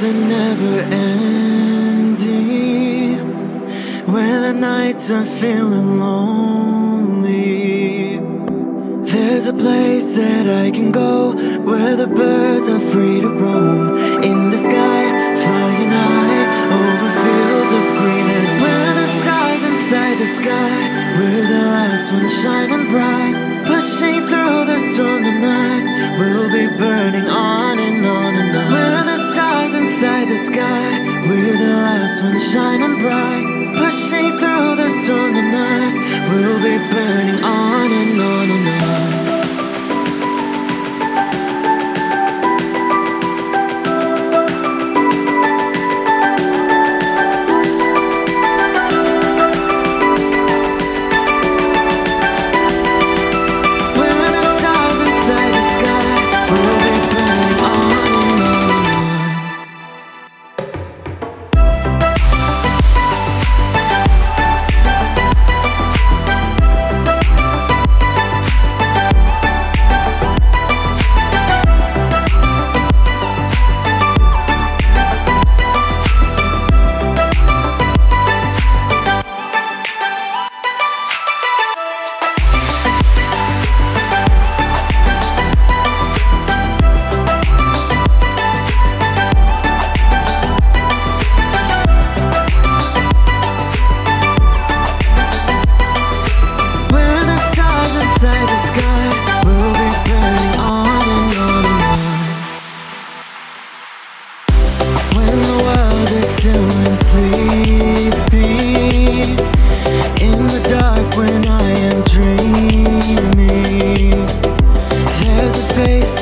days never ending. where the nights are feeling lonely, there's a place that I can go where the birds are free to roam. In the sky, flying high over fields of green, and where the stars inside the sky, where the last ones shining bright, pushing through the storm tonight, we'll be burning on and on and inside the sky, we're the last ones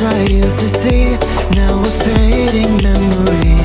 I used to see, now a fading memory.